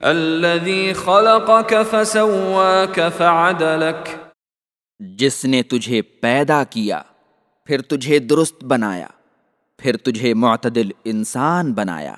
الذي خلقك فسواك فعدلك. جس نے تجھے پیدا کیا، پھر تجھے درست بنایا، پھر تجھے معتدل انسان بنایا۔